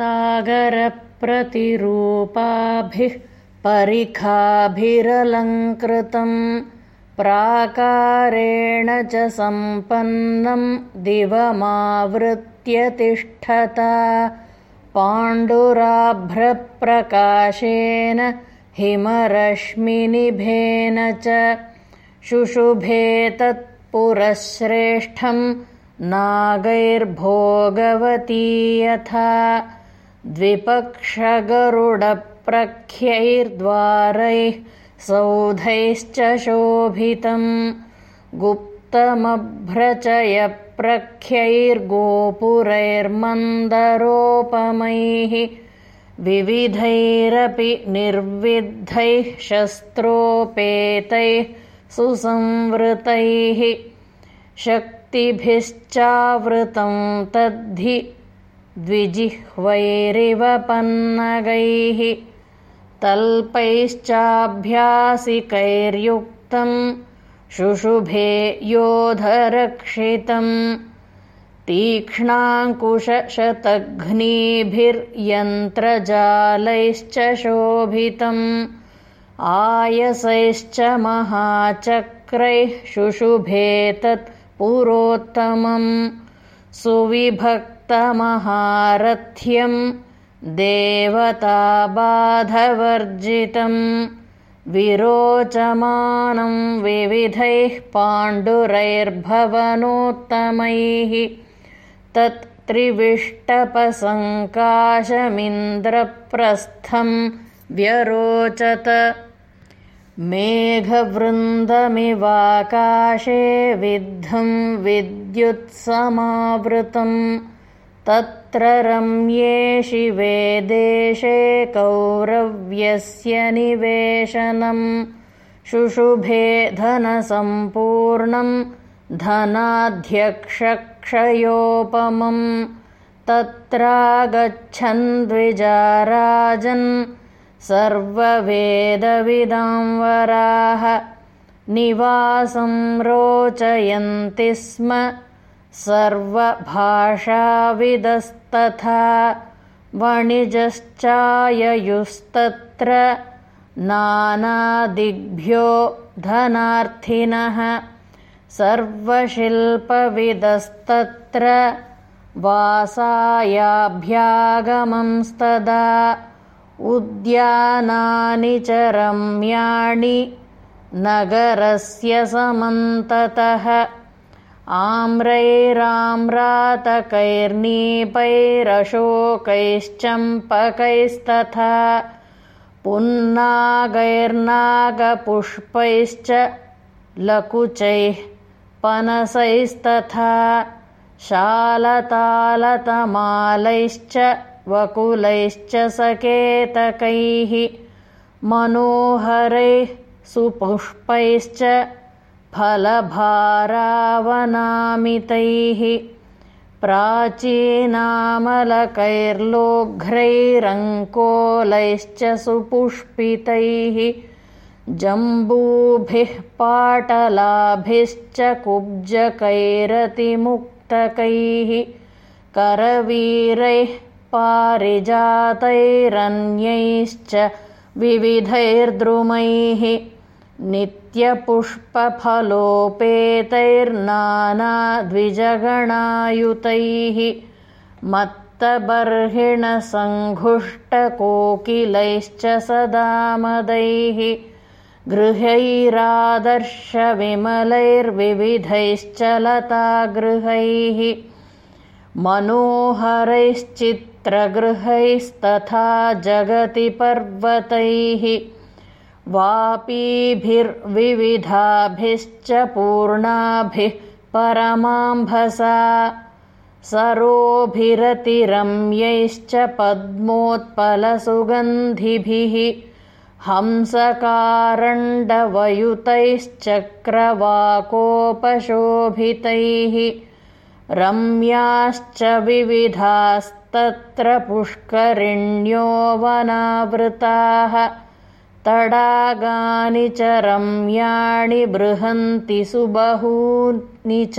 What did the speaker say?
सागरप्रतिरूपाभिः परिखाभिरलङ्कृतम् प्राकारेण च सम्पन्नम् दिवमावृत्य तिष्ठता। पाण्डुराभ्रप्रकाशेन हिमरश्मिनिभेन च शुशुभे तत्पुरश्रेष्ठम् नागैर्भोगवती यथा द्विपक्षगरुडप्रख्यैर्द्वारैः सौधैश्च शोभितम् गुप्तमभ्रचयप्रख्यैर्गोपुरैर्मन्दरोपमैः विविधैरपि निर्विद्धैः शस्त्रोपेतैः सुसंवृतैः शक्तिभिश्चावृतं तद्धि द्विजिह्वैरिव पन्नगैः तल्पैश्चाभ्यासिकैर्युक्तं शुशुभे योधरक्षितम् तीक्ष्णाङ्कुशशतघ्नीभिर्यन्त्रजालैश्च शोभितम् आयसैश्च महाचक्रैः शुशुभे तत् पुरोत्तमम् सुविभक्तमहारथ्यम् देवताबाधवर्जितम् विरोचमानम् विविधैः पाण्डुरैर्भवनोत्तमैः तत्त्रिविष्टपसङ्काशमिन्द्रप्रस्थम् व्यरोचत। मेघवृन्दमिवाकाशे विद्धम् विद्युत्समावृतम् तत्र रम्ये शिवे देशे कौरव्यस्य निवेशनम्। शुशुभे धनसम्पूर्णम् धनाध्यक्षक्षयोपमम्। तत्रागच्छन्द्विजाराजन् सर्ववेदविदाम्बराः निवासं रोचयन्ति स्म सर्वभाषाविदस्तथा वणिजश्चाययुस्तत्र नानादिग्भ्यो धनार्थिनः सर्वशिल्पविदस्तत्र वासायाभ्यागमंस्तदा उद्यानानि च रम्याणि नगरस्य समन्ततः आम्रैराम्रातकैर्नीपैरशोकैश्चम्पकैस्तथा पुन्नागैर्नागपुष्पैश्च लकुचैः पनसैस्तथा शालतालतमालैश्च वकुलैश्च सकेतकैः मनोहरैः सुपुष्पैश्च फलभारावनामितैः प्राचीनामलकैर्लोघ्रैरङ्कोलैश्च सुपुष्पितैः जम्बूभिः पाटलाभिश्च कुब्जकैरतिमुक्तकैः करवीरैः पारिजातैरन्यैश्च विविधैर्द्रुमैः नित्यपुष्पफलोपेतैर्नानाद्विजगणायुतैः मत्तबर्हिणसङ्घुष्टकोकिलैश्च सदामदैः गृहैरादर्शविमलैर्विविधैश्च लतागृहैः मनोहरैश्चित्रगृहैस्तथा जगति पर्वतैः वापीभिर्विविधाभिश्च पूर्णाभिः परमाम्भसा सरोभिरतिरम्यैश्च पद्मोत्पलसुगन्धिभिः हंसकारण्डवयुतैश्चक्रवाकोपशोभितैः रम्याश्च विविधास्तत्र पुष्करिण्योवनावृताः तडागानि च रम्याणि बृहन्ति सुबहूनि च